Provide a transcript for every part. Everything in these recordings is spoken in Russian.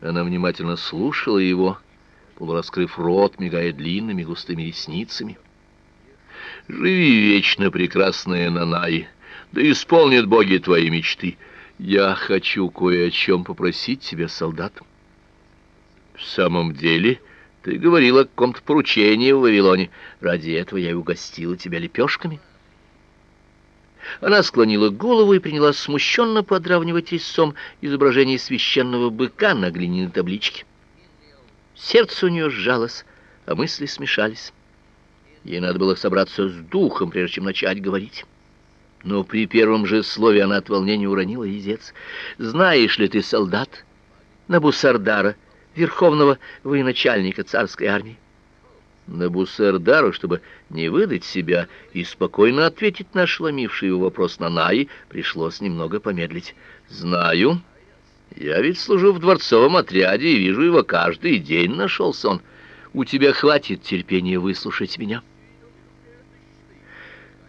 Она внимательно слушала его, полураскрыв рот, мигая длинными густыми ресницами. «Живи вечно, прекрасная Нанай, да исполнят боги твои мечты. Я хочу кое о чем попросить тебя, солдат». «В самом деле...» Ты говорила о каком-то поручении в Вавилоне. Ради этого я и угостила тебя лепешками. Она склонила голову и принялась смущенно подравнивать резцом изображение священного быка на глиняной табличке. Сердце у нее сжалось, а мысли смешались. Ей надо было собраться с духом, прежде чем начать говорить. Но при первом же слове она от волнения уронила язец. «Знаешь ли ты, солдат, Набусардара, верховного военачальника царской армии?» Набусардару, чтобы не выдать себя и спокойно ответить на ошеломивший его вопрос на Наи, пришлось немного помедлить. «Знаю. Я ведь служу в дворцовом отряде и вижу его каждый день, нашелся он. У тебя хватит терпения выслушать меня».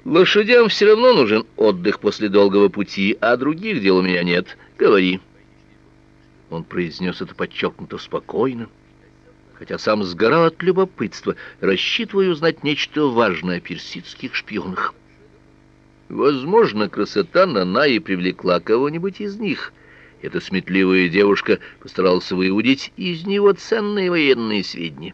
«Лошадям все равно нужен отдых после долгого пути, а других дел у меня нет. Говори». Он произнес это подчеркнуто спокойно хотя сам сгорал от любопытства, рассчитывая узнать нечто важное о персидских шпионах. Возможно, красота Нанаи привлекла кого-нибудь из них. Эта сметливая девушка постаралась выудить из него ценные военные сведения.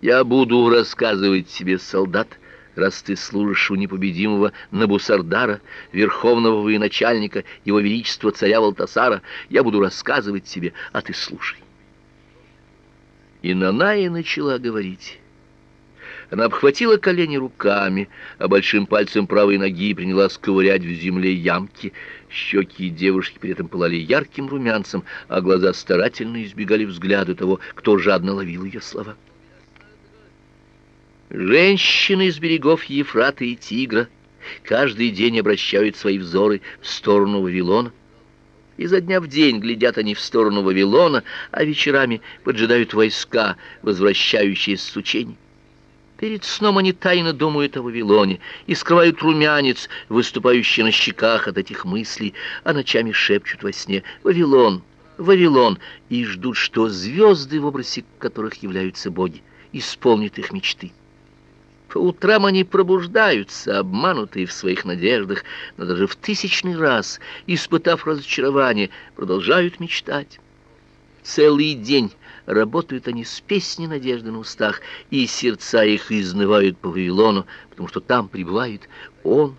«Я буду рассказывать тебе, солдат», раз ты служишь у непобедимого Набусардара, верховного военачальника, его величества царя Валтасара, я буду рассказывать тебе, а ты слушай. И Наная начала говорить. Она обхватила колени руками, а большим пальцем правой ноги принялась ковырять в земле ямки. Щеки девушки при этом пылали ярким румянцем, а глаза старательно избегали взгляда того, кто жадно ловил ее слова. Женщины из берегов Ефрата и Тигра каждый день обращают свои взоры в сторону Вавилона. Изо дня в день глядят они в сторону Вавилона, а вечерами поджидают войска, возвращающиеся с учений. Перед сном они тайно думают о Вавилоне и скрывают румянец, выступающий на щеках от этих мыслей, а ночами шепчут во сне «Вавилон, Вавилон!» и ждут, что звезды, в образе которых являются боги, исполнят их мечты. Утрам они пробуждаются, обманутые в своих надеждах, но даже в тысячный раз, испытав разочарование, продолжают мечтать. Целый день работают они с песней надежды на устах, и сердца их изнывают по Вавилону, потому что там пребывает он.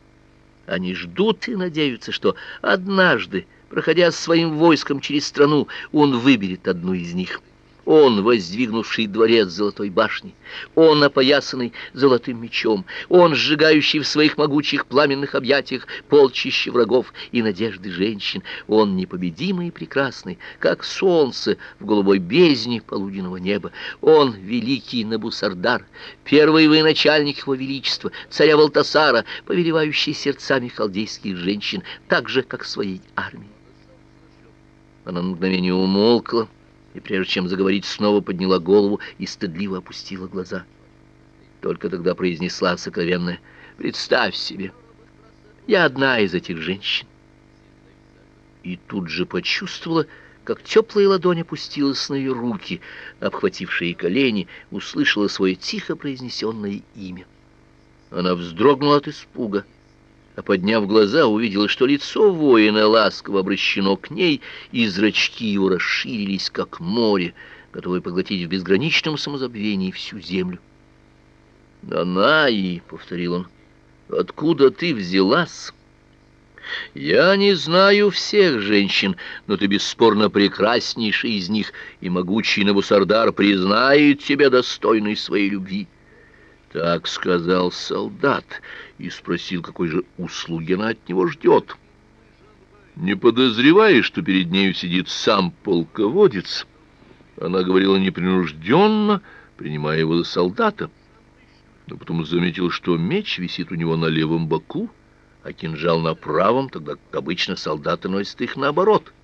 Они ждут и надеются, что однажды, проходя своим войском через страну, он выберет одну из них — он, воздвигнувший дворец золотой башни, он, опоясанный золотым мечом, он, сжигающий в своих могучих пламенных объятиях полчище врагов и надежды женщин, он непобедимый и прекрасный, как солнце в голубой бездне полуденного неба, он, великий Набусардар, первый военачальник его величества, царя Валтасара, повелевающий сердцами халдейских женщин, так же, как своей армией. Она на мгновение умолкла, и прежде чем заговорить, снова подняла голову и стыдливо опустила глаза. Только тогда произнесла сокровенное «Представь себе, я одна из этих женщин». И тут же почувствовала, как теплая ладонь опустилась на ее руки, обхватившие колени, услышала свое тихо произнесенное имя. Она вздрогнула от испуга а подняв глаза, увидела, что лицо воина ласково обращено к ней, и зрачки его расширились, как море, готовое поглотить в безграничном самозабвении всю землю. «Нанаи», — повторил он, — «откуда ты взялась?» «Я не знаю всех женщин, но ты бесспорно прекраснейший из них, и могучий Набусардар признает тебя достойной своей любви». Так сказал солдат и спросил, какой же услуги она от него ждет. Не подозревая, что перед нею сидит сам полководец, она говорила непринужденно, принимая его за солдата, но потом заметил, что меч висит у него на левом боку, а кинжал на правом, тогда как обычно солдаты носят их наоборот —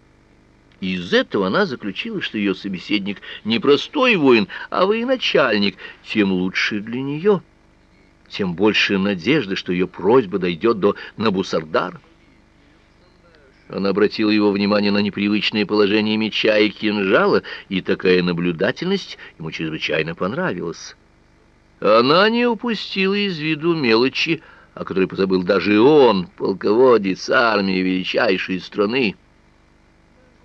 из этого она заключила, что ее собеседник не простой воин, а военачальник, тем лучше для нее, тем больше надежды, что ее просьба дойдет до Набусардара. Она обратила его внимание на непривычное положение меча и кинжала, и такая наблюдательность ему чрезвычайно понравилась. Она не упустила из виду мелочи, о которой позабыл даже он, полководец армии величайшей страны.